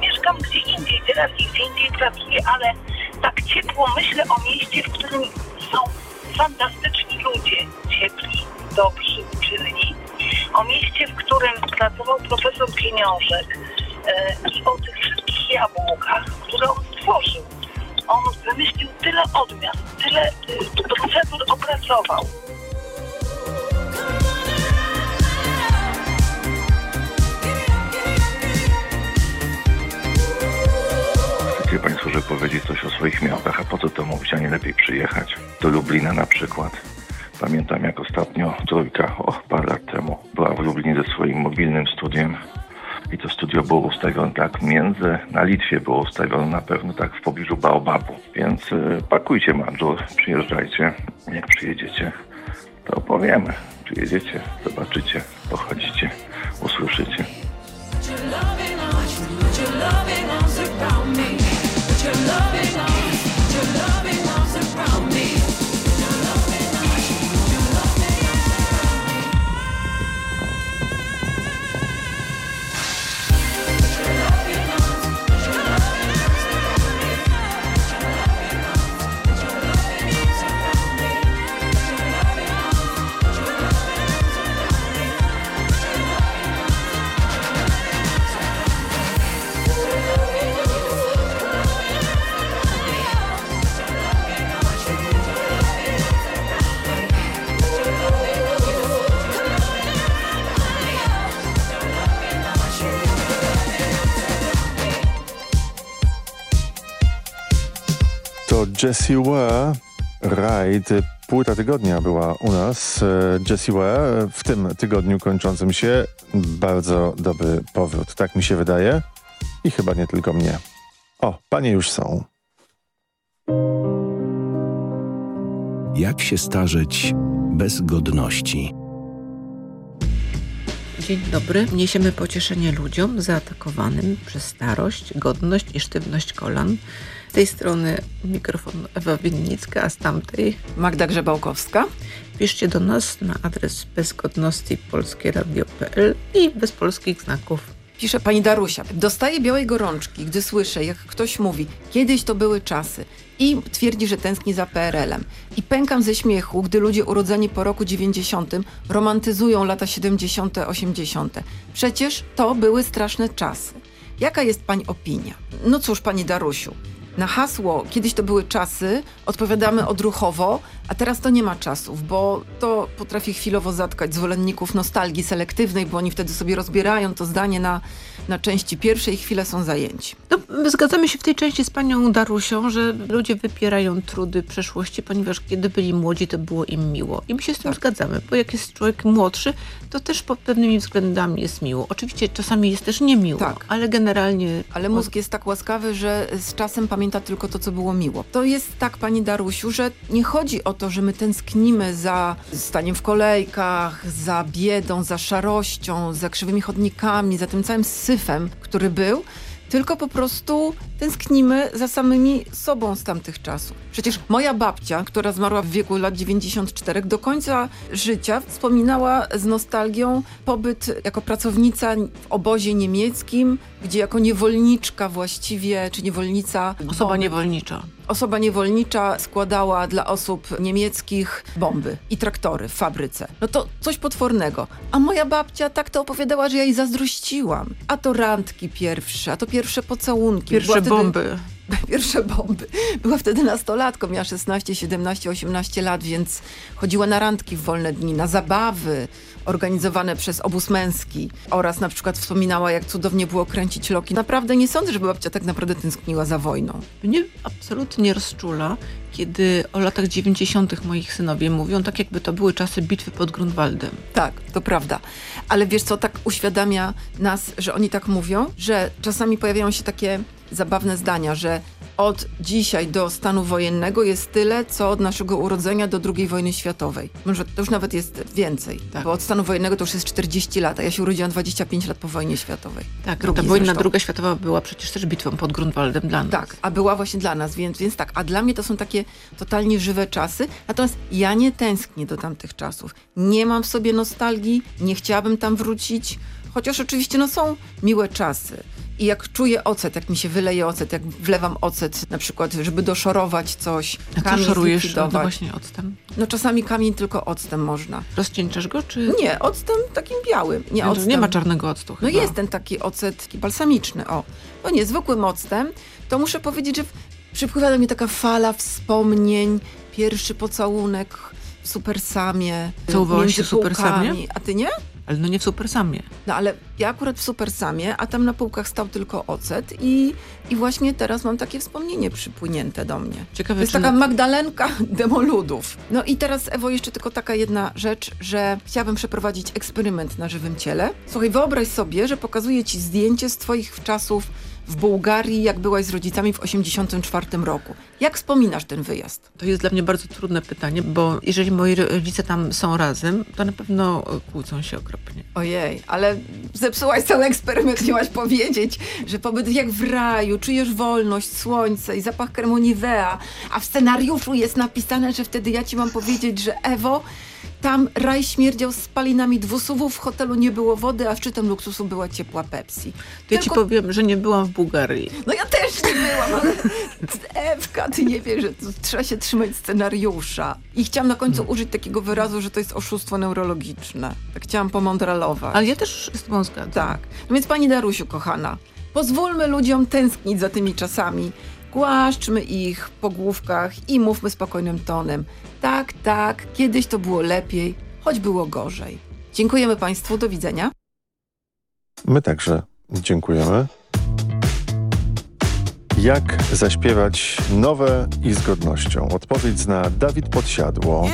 Mieszkam gdzie indziej, teraz i gdzie indziej pracuję, ale tak ciepło myślę o mieście, w którym są fantastyczni ludzie, ciepli, dobrzy, czynni. O mieście, w którym pracował profesor Pieniążek e, i o tych wszystkich jabłkach, które on stworzył. On wymyślił tyle odmian, tyle e, procedur opracował. Państwo, żeby powiedzieć coś o swoich miastach, a po co to mówić, a nie lepiej przyjechać do Lublina na przykład. Pamiętam jak ostatnio trójka, o parę lat temu, była w Lublinie ze swoim mobilnym studiem i to studio było ustawione tak między, na Litwie było ustawione na pewno tak w pobliżu Baobabu. Więc y, pakujcie mandżur, przyjeżdżajcie. Jak przyjedziecie, to opowiemy. Przyjedziecie, zobaczycie, pochodzicie, usłyszycie. Jessie Ware, Ride, płyta tygodnia była u nas. Jessie Ware w tym tygodniu kończącym się bardzo dobry powrót, tak mi się wydaje. I chyba nie tylko mnie. O, panie już są. Jak się starzeć bez godności? Dzień dobry. Niesiemy pocieszenie ludziom zaatakowanym przez starość, godność i sztywność kolan. Z tej strony mikrofon Ewa Winnicka, a z tamtej Magda Grzebałkowska. Piszcie do nas na adres bezgodności polskieradio.pl i bez polskich znaków. Pisze pani Darusia. Dostaję białej gorączki, gdy słyszę, jak ktoś mówi, kiedyś to były czasy i twierdzi, że tęskni za PRL-em. I pękam ze śmiechu, gdy ludzie urodzeni po roku 90 romantyzują lata 70., 80. Przecież to były straszne czasy. Jaka jest pani opinia? No cóż, pani Darusiu, na hasło kiedyś to były czasy, odpowiadamy odruchowo, a teraz to nie ma czasów, bo to potrafi chwilowo zatkać zwolenników nostalgii selektywnej, bo oni wtedy sobie rozbierają to zdanie na, na części pierwszej i chwile są zajęci. No, my zgadzamy się w tej części z panią Darusią, że ludzie wypierają trudy przeszłości, ponieważ kiedy byli młodzi, to było im miło. I my się z tym zgadzamy, bo jak jest człowiek młodszy, to też pod pewnymi względami jest miło. Oczywiście czasami jest też niemiło, ale generalnie... Ale mózg jest tak łaskawy, że z czasem pamięta tylko to, co było miło. To jest tak, pani Darusiu, że nie chodzi o to, że my tęsknimy za staniem w kolejkach, za biedą, za szarością, za krzywymi chodnikami, za tym całym syfem, który był, tylko po prostu tęsknimy za samymi sobą z tamtych czasów. Przecież moja babcia, która zmarła w wieku lat 94, do końca życia wspominała z nostalgią pobyt jako pracownica w obozie niemieckim, gdzie jako niewolniczka właściwie, czy niewolnica... Osoba niewolnicza. Osoba niewolnicza składała dla osób niemieckich bomby i traktory w fabryce. No to coś potwornego. A moja babcia tak to opowiadała, że ja jej zazdrościłam. A to randki pierwsze, a to pierwsze pocałunki. Pierwsze bomby. Pierwsze bomby. Była wtedy nastolatką, miała 16, 17, 18 lat, więc chodziła na randki w wolne dni, na zabawy organizowane przez obóz męski oraz na przykład wspominała, jak cudownie było kręcić loki. Naprawdę nie sądzę, żeby babcia tak naprawdę tęskniła za wojną. Mnie absolutnie rozczula, kiedy o latach 90. moich synowie mówią, tak jakby to były czasy bitwy pod Grunwaldem. Tak, to prawda. Ale wiesz co, tak uświadamia nas, że oni tak mówią, że czasami pojawiają się takie zabawne zdania, że od dzisiaj do stanu wojennego jest tyle, co od naszego urodzenia do II wojny światowej. Może to już nawet jest więcej, bo od stanu wojennego to już jest 40 lat, a ja się urodziłam 25 lat po wojnie światowej. Tak, ta Drugiej wojna zresztą. druga światowa była przecież też bitwą pod Grunwaldem dla nas. Tak, a była właśnie dla nas, więc, więc tak. A dla mnie to są takie totalnie żywe czasy. Natomiast ja nie tęsknię do tamtych czasów. Nie mam w sobie nostalgii, nie chciałabym tam wrócić. Chociaż oczywiście no, są miłe czasy. I jak czuję ocet, jak mi się wyleje ocet, jak wlewam ocet na przykład, żeby doszorować coś, A kamień szorujesz? No właśnie octem. No czasami kamień tylko octem można. Rozcieńczasz go, czy... Nie, octem takim białym. Nie, Nie, to octem. nie ma czarnego octu No chyba. jest ten taki ocet taki balsamiczny, o. No nie, zwykłym octem, to muszę powiedzieć, że przypływa do mnie taka fala wspomnień, pierwszy pocałunek w Supersamie, Całowałaś się w Supersamie? półkami. A ty nie? Ale no nie w Supersamie. No ale ja akurat w Supersamie, a tam na półkach stał tylko ocet i, i właśnie teraz mam takie wspomnienie przypłynięte do mnie. Ciekawe, to jest taka na- Magdalenka demoludów. No i teraz, Ewo, jeszcze tylko taka jedna rzecz, że chciałabym przeprowadzić eksperyment na żywym ciele. Słuchaj, wyobraź sobie, że pokazuję ci zdjęcie z twoich czasów w Bułgarii, jak byłaś z rodzicami w 84 roku. Jak wspominasz ten wyjazd? To jest dla mnie bardzo trudne pytanie, bo jeżeli moi rodzice tam są razem, to na pewno kłócą się okropnie. Ojej, ale zepsułaś cały eksperyment, miałaś powiedzieć, że pobyt jak w raju, czujesz wolność, słońce i zapach kremu Nivea, a w scenariuszu jest napisane, że wtedy ja ci mam powiedzieć, że Ewo, tam raj śmierdział spalinami dwusuwów, w hotelu nie było wody, a szczytem luksusu była ciepła Pepsi. Ja ci powiem, że nie byłam w Bułgarii. No ja też nie byłam, ale Ewka, ty nie wiesz, że trzeba się trzymać scenariusza. I chciałam na końcu użyć takiego wyrazu, że to jest oszustwo neurologiczne. Tak chciałam pomądralować. Ale ja też z tobą zgadzam. Tak. No więc pani Darusiu, kochana, pozwólmy ludziom tęsknić za tymi czasami. Głaszczmy ich po główkach i mówmy spokojnym tonem. Tak, tak, kiedyś to było lepiej, choć było gorzej. Dziękujemy Państwu, do widzenia. My także dziękujemy. Jak zaśpiewać nowe i z godnością? Odpowiedź zna Dawid Podsiadło.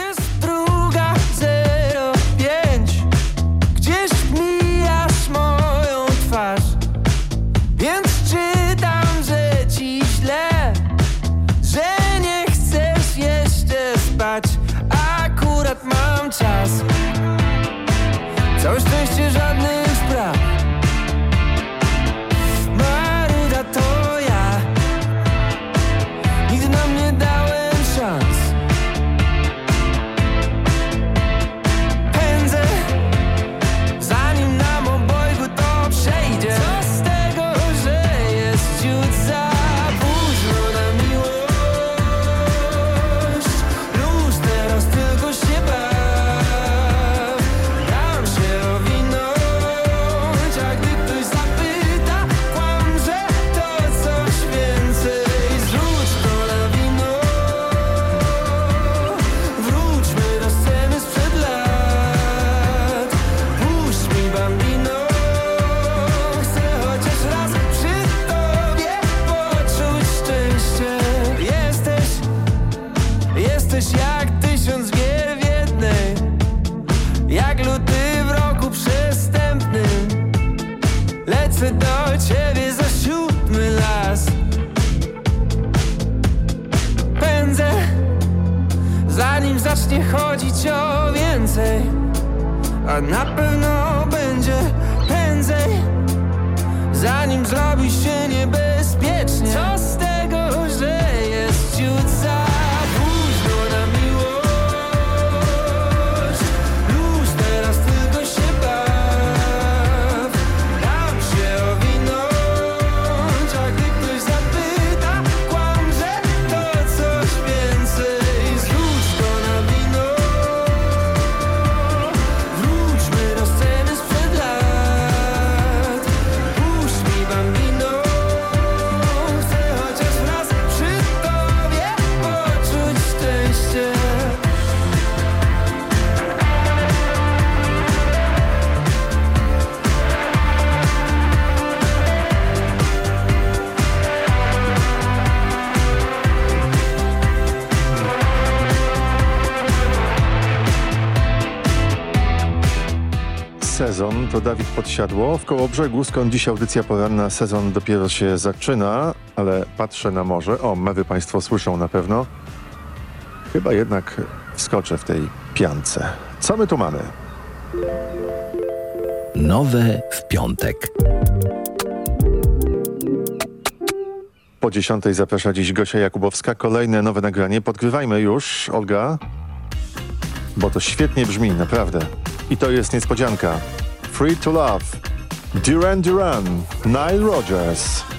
Sezon to Dawid Podsiadło w Kołobrzegu, skąd dziś audycja poranna. Sezon dopiero się zaczyna, ale patrzę na morze. O, mewy Państwo słyszą na pewno. Chyba jednak wskoczę w tej piance. Co my tu mamy? Nowe w piątek. Po dziesiątej zaprasza dziś Gosia Jakubowska. Kolejne nowe nagranie. Podgrywajmy już, Olga. Bo to świetnie brzmi, naprawdę. I to jest niespodzianka. Free to Love. Duran Duran. Nile Rodgers.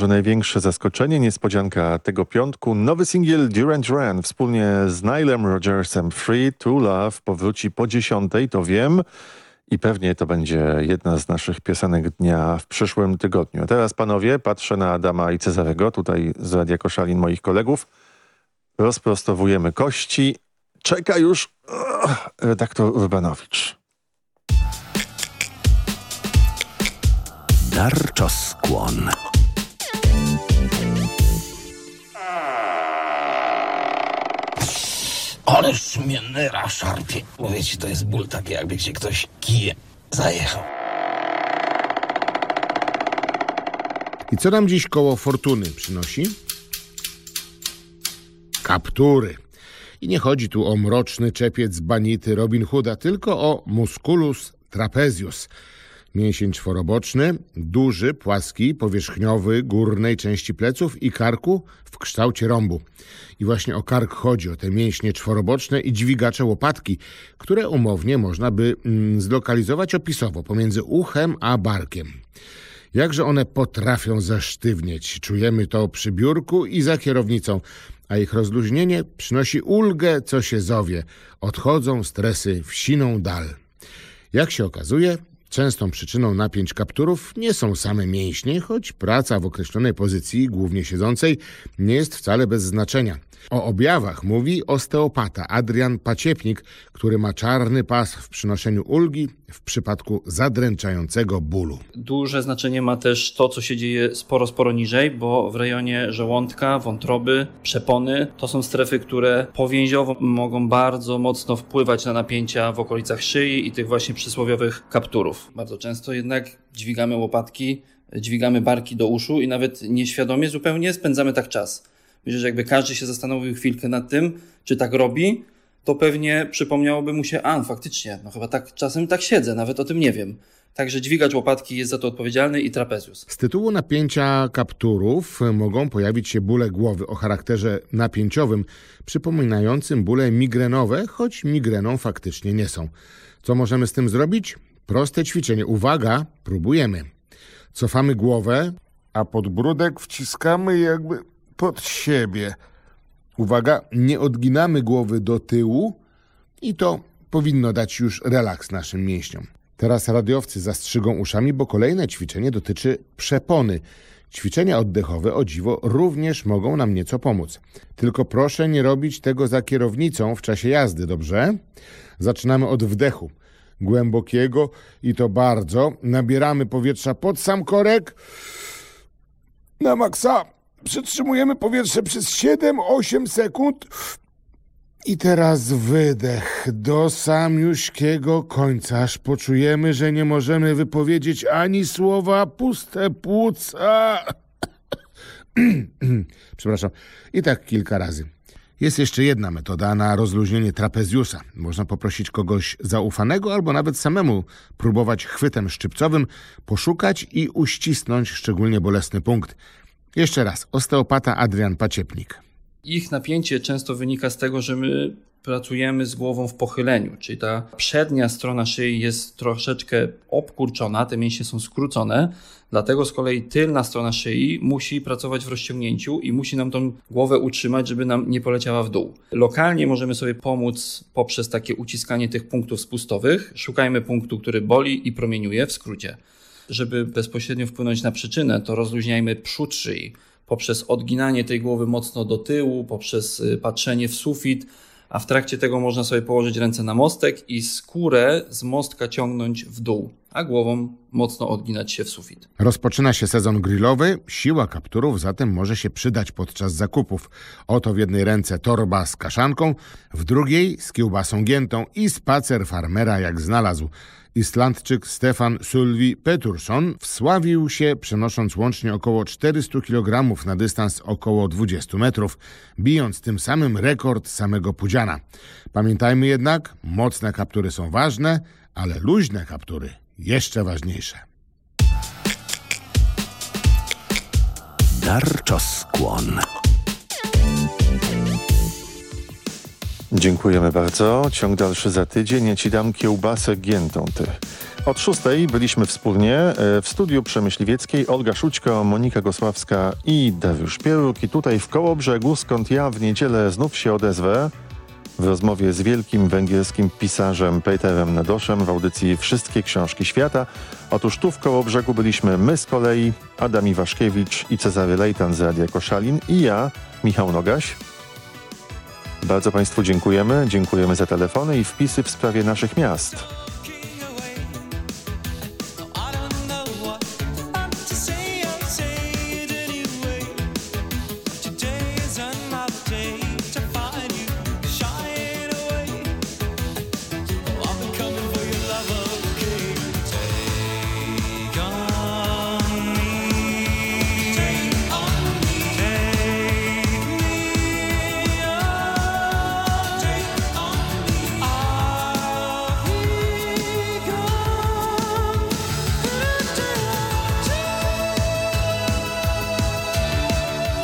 Może największe zaskoczenie, niespodzianka tego piątku. Nowy singiel Duran Duran wspólnie z Nilem Rodgersem Free to Love powróci po dziesiątej, to wiem. I pewnie to będzie jedna z naszych piosenek dnia w przyszłym tygodniu. A teraz panowie, patrzę na Adama i Cezarego, tutaj z Radia Koszalin moich kolegów. Rozprostowujemy kości. Czeka już redaktor Urbanowicz. Darczoskłon. Ależ mnie nyra szarpie. Ci, to jest ból taki, jakby cię ktoś kijem zajechał. I co nam dziś koło fortuny przynosi? Kaptury. I nie chodzi tu o mroczny czepiec banity Robin Hooda, tylko o musculus trapezius. Mięsień czworoboczny, duży, płaski, powierzchniowy, górnej części pleców i karku w kształcie rąbu. I właśnie o kark chodzi, o te mięśnie czworoboczne i dźwigacze łopatki, które umownie można by mm, zlokalizować opisowo pomiędzy uchem a barkiem. Jakże one potrafią zasztywnieć. Czujemy to przy biurku i za kierownicą, a ich rozluźnienie przynosi ulgę, co się zowie. Odchodzą stresy w siną dal. Jak się okazuje, Częstą przyczyną napięć kapturów nie są same mięśnie, choć praca w określonej pozycji, głównie siedzącej, nie jest wcale bez znaczenia. O objawach mówi osteopata Adrian Paciepnik, który ma czarny pas w przynoszeniu ulgi w przypadku zadręczającego bólu. Duże znaczenie ma też to, co się dzieje sporo, sporo niżej, bo w rejonie żołądka, wątroby, przepony to są strefy, które powięziowo mogą bardzo mocno wpływać na napięcia w okolicach szyi i tych właśnie przysłowiowych kapturów. Bardzo często jednak dźwigamy łopatki, dźwigamy barki do uszu i nawet nieświadomie zupełnie spędzamy tak czas. Myślę, że jakby każdy się zastanowił chwilkę nad tym, czy tak robi, to pewnie przypomniałoby mu się, a faktycznie, no chyba tak czasem tak siedzę, nawet o tym nie wiem. Także dźwigacz łopatki jest za to odpowiedzialny i trapezjus. Z tytułu napięcia kapturów mogą pojawić się bóle głowy o charakterze napięciowym, przypominającym bóle migrenowe, choć migreną faktycznie nie są. Co możemy z tym zrobić? Proste ćwiczenie. Uwaga, próbujemy. Cofamy głowę, a podbródek wciskamy jakby pod siebie. Uwaga, nie odginamy głowy do tyłu i to powinno dać już relaks naszym mięśniom. Teraz radiowcy zastrzygą uszami, bo kolejne ćwiczenie dotyczy przepony. Ćwiczenia oddechowe, o dziwo, również mogą nam nieco pomóc. Tylko proszę nie robić tego za kierownicą w czasie jazdy, dobrze? Zaczynamy od wdechu. Głębokiego i to bardzo. Nabieramy powietrza pod sam korek. Na maksa. Przytrzymujemy powietrze przez 7-8 sekund. I teraz wydech do samiuśkiego końca, aż poczujemy, że nie możemy wypowiedzieć ani słowa, puste płuca. Przepraszam. I tak kilka razy. Jest jeszcze jedna metoda na rozluźnienie trapezjusa. Można poprosić kogoś zaufanego albo nawet samemu próbować chwytem szczypcowym poszukać i uścisnąć szczególnie bolesny punkt. Jeszcze raz, osteopata Adrian Paciepnik. Ich napięcie często wynika z tego, że my pracujemy z głową w pochyleniu, czyli ta przednia strona szyi jest troszeczkę obkurczona, te mięśnie są skrócone, dlatego z kolei tylna strona szyi musi pracować w rozciągnięciu i musi nam tą głowę utrzymać, żeby nam nie poleciała w dół. Lokalnie możemy sobie pomóc poprzez takie uciskanie tych punktów spustowych. Szukajmy punktu, który boli i promieniuje, w skrócie. Żeby bezpośrednio wpłynąć na przyczynę, to rozluźniajmy przód szyi poprzez odginanie tej głowy mocno do tyłu, poprzez y, patrzenie w sufit, a w trakcie tego można sobie położyć ręce na mostek i skórę z mostka ciągnąć w dół, a głową mocno odginać się w sufit. Rozpoczyna się sezon grillowy, siła kapturów zatem może się przydać podczas zakupów. Oto w jednej ręce torba z kaszanką, w drugiej z kiełbasą giętą i spacer farmera jak znalazł. Islandczyk Stefan Sylwi Peturson wsławił się przenosząc łącznie około 400 kg na dystans około 20 metrów, bijąc tym samym rekord samego Pudziana. Pamiętajmy jednak, mocne kaptury są ważne, ale luźne kaptury jeszcze ważniejsze. Darczoskłon. Dziękujemy bardzo. Ciąg dalszy za tydzień. Ja ci dam kiełbasę giętą ty. Od szóstej byliśmy wspólnie e, w studiu Przemyśliwieckiej Olga Szućko, Monika Gosławska i Dariusz Pieruk. I tutaj w Kołobrzegu, skąd ja w niedzielę znów się odezwę w rozmowie z wielkim węgierskim pisarzem Peterem Nadoszem w audycji Wszystkie Książki Świata. Otóż tu w Kołobrzegu byliśmy my z kolei, Adam Iwaszkiewicz i Cezary Lejtan z Radia Koszalin i ja, Michał Nogaś. Bardzo Państwu dziękujemy. Dziękujemy za telefony i wpisy w sprawie naszych miast.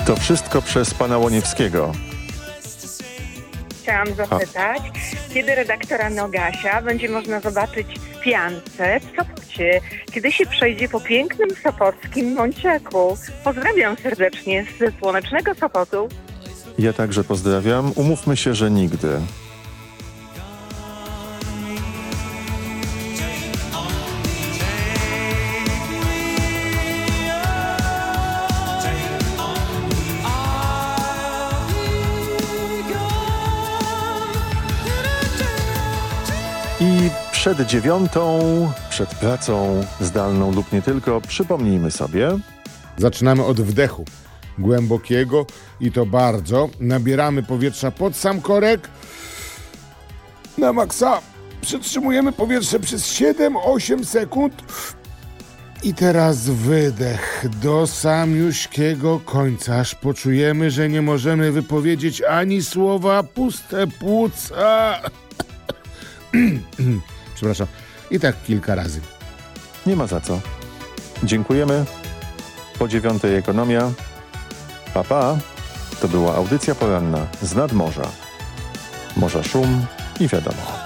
To wszystko przez pana Łoniewskiego. Chciałam zapytać, kiedy redaktora Nogasia będzie można zobaczyć w piance w Sopocie, kiedy się przejdzie po pięknym sopockim Mąciaku. Pozdrawiam serdecznie ze słonecznego Sopotu. Ja także pozdrawiam. Umówmy się, że nigdy. Przed dziewiątą, przed pracą zdalną lub nie tylko, przypomnijmy sobie. Zaczynamy od wdechu. Głębokiego i to bardzo. Nabieramy powietrza pod sam korek. Na maksa przytrzymujemy powietrze przez 7-8 sekund. I teraz wydech do samiuśkiego końca, aż poczujemy, że nie możemy wypowiedzieć ani słowa, puste płuca. Przepraszam. I tak kilka razy. Nie ma za co. Dziękujemy. Po dziewiątej ekonomia. Papa. To była audycja poranna z nadmorza. Morza szum i wiadomo.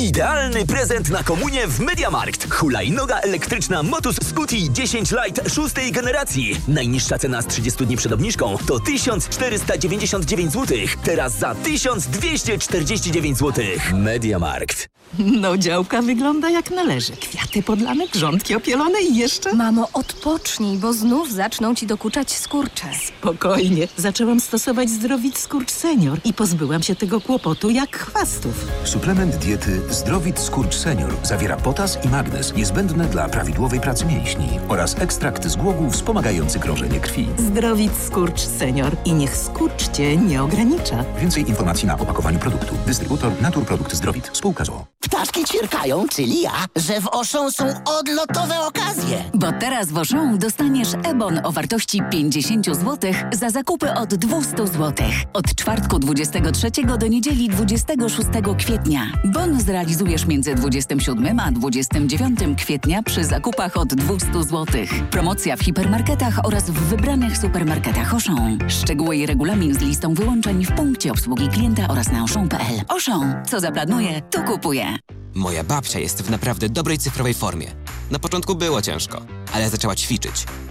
Idealny prezent na komunię w Mediamarkt. Hulajnoga elektryczna Motus Scuti 10 Lite szóstej generacji. Najniższa cena z 30 dni przed obniżką to 1499 zł. Teraz za 1249 zł. Mediamarkt. No, działka wygląda jak należy. Kwiaty podlane, grządki opielone i jeszcze... Mamo, odpocznij, bo znów zaczną ci dokuczać skurcze. Spokojnie. Zaczęłam stosować Zdrowit Skurcz Senior i pozbyłam się tego kłopotu jak chwastów. Suplement diety Zdrowit Skurcz Senior zawiera potas i magnez niezbędne dla prawidłowej pracy mięśni oraz ekstrakt z głogów wspomagający krążenie krwi. Zdrowit Skurcz Senior i niech skurcz cię nie ogranicza. Więcej informacji na opakowaniu produktu. Dystrybutor Naturprodukt Zdrowit. Spółka ZOO. Ptaszki ćwierkają, czyli ja, że w Auchan są odlotowe okazje. Bo teraz w Auchan dostaniesz e-bon o wartości 50 zł za zakupy od 200 zł. Od czwartku 23 do niedzieli 26 kwietnia. Bon zrealizujesz między 27 a 29 kwietnia przy zakupach od 200 zł. Promocja w hipermarketach oraz w wybranych supermarketach Auchan. Szczegóły i regulamin z listą wyłączeń w punkcie obsługi klienta oraz na auchan.pl. Auchan. Co zaplanuje, to kupuje. Moja babcia jest w naprawdę dobrej cyfrowej formie. Na początku było ciężko, ale zaczęła ćwiczyć.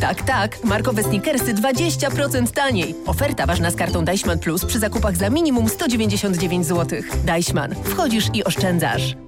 Tak, tak. Markowe sneakersy 20% taniej. Oferta ważna z kartą Deichmann Plus przy zakupach za minimum 199 zł. Deichmann. Wchodzisz i oszczędzasz.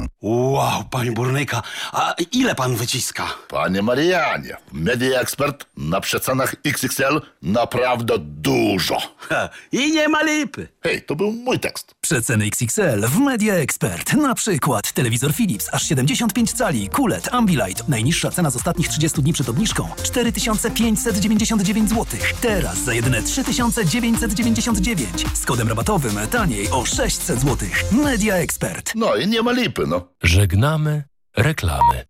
Wow, panie burnyka, a ile pan wyciska? Panie Marianie, Media Expert na przecenach XXL naprawdę dużo. Ha, I nie ma lipy. Hej, to był mój tekst. Przeceny XXL w Media Expert. Na przykład telewizor Philips aż 75 cali, QLED, Ambilight. Najniższa cena z ostatnich 30 dni przed obniżką 4599 zł. Teraz za jedyne 3999. Z kodem rabatowym taniej o 600 zł. Media Expert. No i nie ma lipy, no. Żegnamy reklamy.